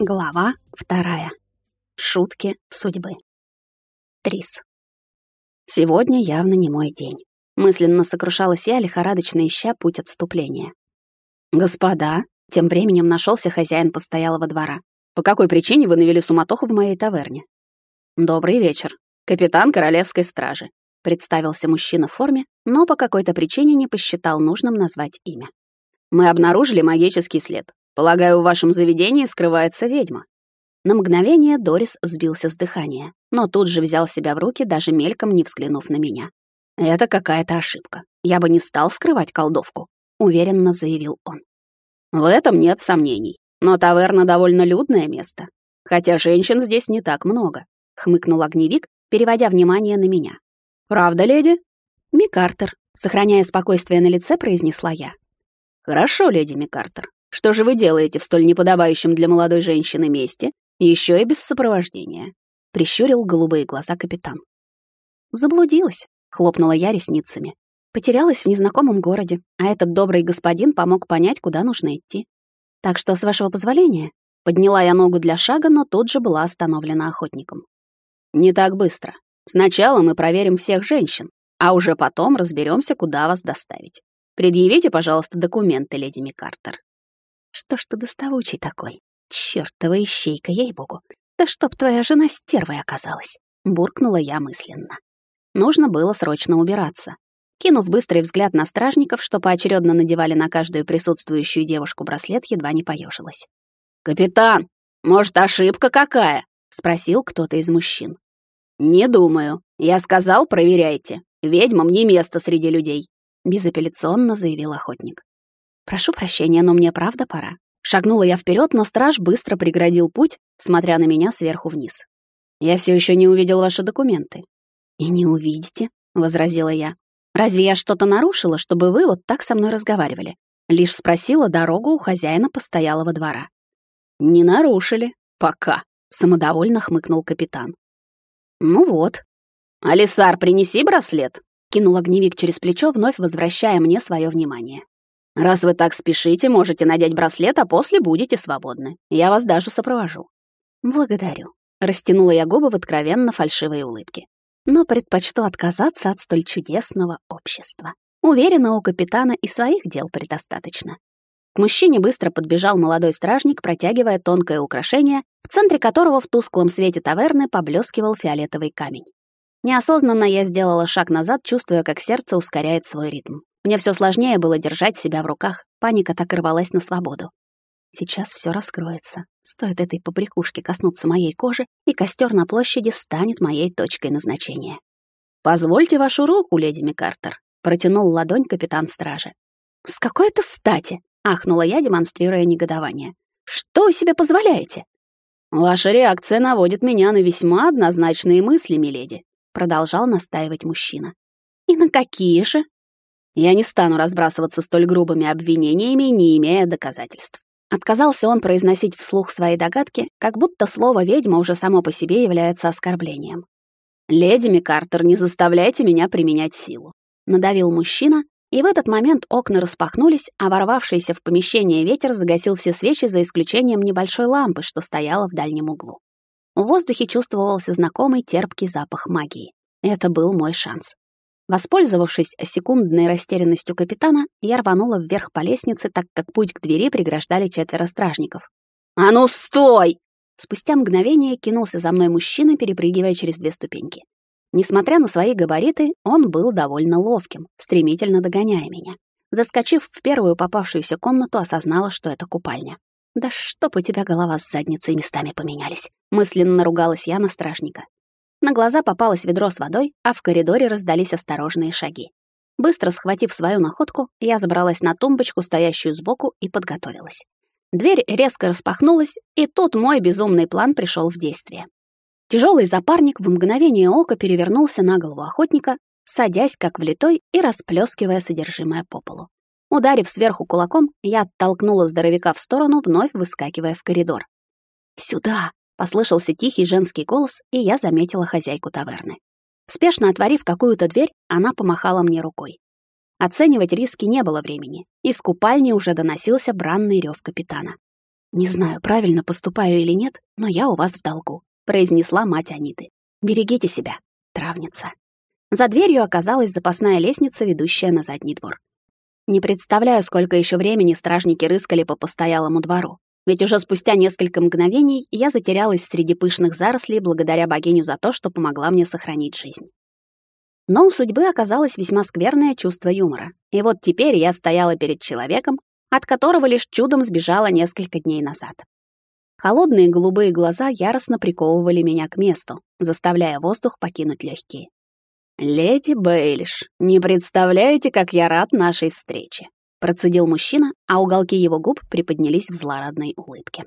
Глава вторая. Шутки судьбы. Трис. Сегодня явно не мой день. Мысленно сокрушалась я, лихорадочно ища путь отступления. «Господа!» — тем временем нашелся хозяин постоялого двора. «По какой причине вы навели суматоху в моей таверне?» «Добрый вечер. Капитан Королевской стражи», — представился мужчина в форме, но по какой-то причине не посчитал нужным назвать имя. «Мы обнаружили магический след. Полагаю, в вашем заведении скрывается ведьма». На мгновение Дорис сбился с дыхания, но тут же взял себя в руки, даже мельком не взглянув на меня. «Это какая-то ошибка. Я бы не стал скрывать колдовку», — уверенно заявил он. «В этом нет сомнений. Но таверна довольно людное место. Хотя женщин здесь не так много», — хмыкнул огневик, переводя внимание на меня. «Правда, леди?» «Микартер», — сохраняя спокойствие на лице, произнесла я. «Хорошо, леди Микартер. Что же вы делаете в столь неподобающем для молодой женщины месте, еще и без сопровождения?» — прищурил голубые глаза капитан. «Заблудилась», — хлопнула я ресницами. «Потерялась в незнакомом городе, а этот добрый господин помог понять, куда нужно идти. Так что, с вашего позволения...» Подняла я ногу для шага, но тут же была остановлена охотником. «Не так быстро. Сначала мы проверим всех женщин, а уже потом разберемся, куда вас доставить. Предъявите, пожалуйста, документы, леди Микартер». Что ж ты доставучий такой? Чёртова ищейка, ей-богу. Да чтоб твоя жена стервой оказалась, буркнула я мысленно. Нужно было срочно убираться. Кинув быстрый взгляд на стражников, что поочередно надевали на каждую присутствующую девушку браслет, едва не поежилась. «Капитан, может, ошибка какая?» — спросил кто-то из мужчин. «Не думаю. Я сказал, проверяйте. Ведьмам не место среди людей», — безапелляционно заявил охотник. «Прошу прощения, но мне правда пора». Шагнула я вперед, но страж быстро преградил путь, смотря на меня сверху вниз. «Я все еще не увидел ваши документы». «И не увидите», — возразила я. «Разве я что-то нарушила, чтобы вы вот так со мной разговаривали?» Лишь спросила дорогу у хозяина постоялого двора. «Не нарушили. Пока», — самодовольно хмыкнул капитан. «Ну вот». «Алисар, принеси браслет», — кинул огневик через плечо, вновь возвращая мне свое внимание. Раз вы так спешите, можете надеть браслет, а после будете свободны. Я вас даже сопровожу. Благодарю. Растянула я губы в откровенно фальшивой улыбке. Но предпочту отказаться от столь чудесного общества. Уверена, у капитана и своих дел предостаточно. К мужчине быстро подбежал молодой стражник, протягивая тонкое украшение, в центре которого в тусклом свете таверны поблескивал фиолетовый камень. Неосознанно я сделала шаг назад, чувствуя, как сердце ускоряет свой ритм. Мне все сложнее было держать себя в руках, паника так рвалась на свободу. Сейчас все раскроется. Стоит этой побрякушке коснуться моей кожи, и костер на площади станет моей точкой назначения. «Позвольте вашу руку, леди Микартер», — протянул ладонь капитан стражи. «С какой-то стати!» — ахнула я, демонстрируя негодование. «Что вы себе позволяете?» «Ваша реакция наводит меня на весьма однозначные мысли, миледи», — продолжал настаивать мужчина. «И на какие же?» Я не стану разбрасываться столь грубыми обвинениями, не имея доказательств. Отказался он произносить вслух свои догадки, как будто слово «ведьма» уже само по себе является оскорблением. «Леди Микартер, не заставляйте меня применять силу», — надавил мужчина, и в этот момент окна распахнулись, а ворвавшийся в помещение ветер загасил все свечи за исключением небольшой лампы, что стояла в дальнем углу. В воздухе чувствовался знакомый терпкий запах магии. Это был мой шанс. Воспользовавшись секундной растерянностью капитана, я рванула вверх по лестнице, так как путь к двери преграждали четверо стражников. «А ну, стой!» Спустя мгновение кинулся за мной мужчина, перепрыгивая через две ступеньки. Несмотря на свои габариты, он был довольно ловким, стремительно догоняя меня. Заскочив в первую попавшуюся комнату, осознала, что это купальня. «Да чтоб у тебя голова с задницей местами поменялись!» Мысленно ругалась я на стражника. На глаза попалось ведро с водой, а в коридоре раздались осторожные шаги. Быстро схватив свою находку, я забралась на тумбочку, стоящую сбоку, и подготовилась. Дверь резко распахнулась, и тут мой безумный план пришел в действие. Тяжелый запарник в мгновение ока перевернулся на голову охотника, садясь как влитой и расплескивая содержимое по полу. Ударив сверху кулаком, я оттолкнула здоровяка в сторону, вновь выскакивая в коридор. «Сюда!» Послышался тихий женский голос, и я заметила хозяйку таверны. Спешно отворив какую-то дверь, она помахала мне рукой. Оценивать риски не было времени. Из купальни уже доносился бранный рев капитана. «Не знаю, правильно поступаю или нет, но я у вас в долгу», — произнесла мать Аниты. «Берегите себя, травница». За дверью оказалась запасная лестница, ведущая на задний двор. Не представляю, сколько еще времени стражники рыскали по постоялому двору. Ведь уже спустя несколько мгновений я затерялась среди пышных зарослей благодаря богиню за то, что помогла мне сохранить жизнь. Но у судьбы оказалось весьма скверное чувство юмора. И вот теперь я стояла перед человеком, от которого лишь чудом сбежала несколько дней назад. Холодные голубые глаза яростно приковывали меня к месту, заставляя воздух покинуть легкие. «Леди Бейлиш, не представляете, как я рад нашей встрече», процедил мужчина, а уголки его губ приподнялись в злорадной улыбке.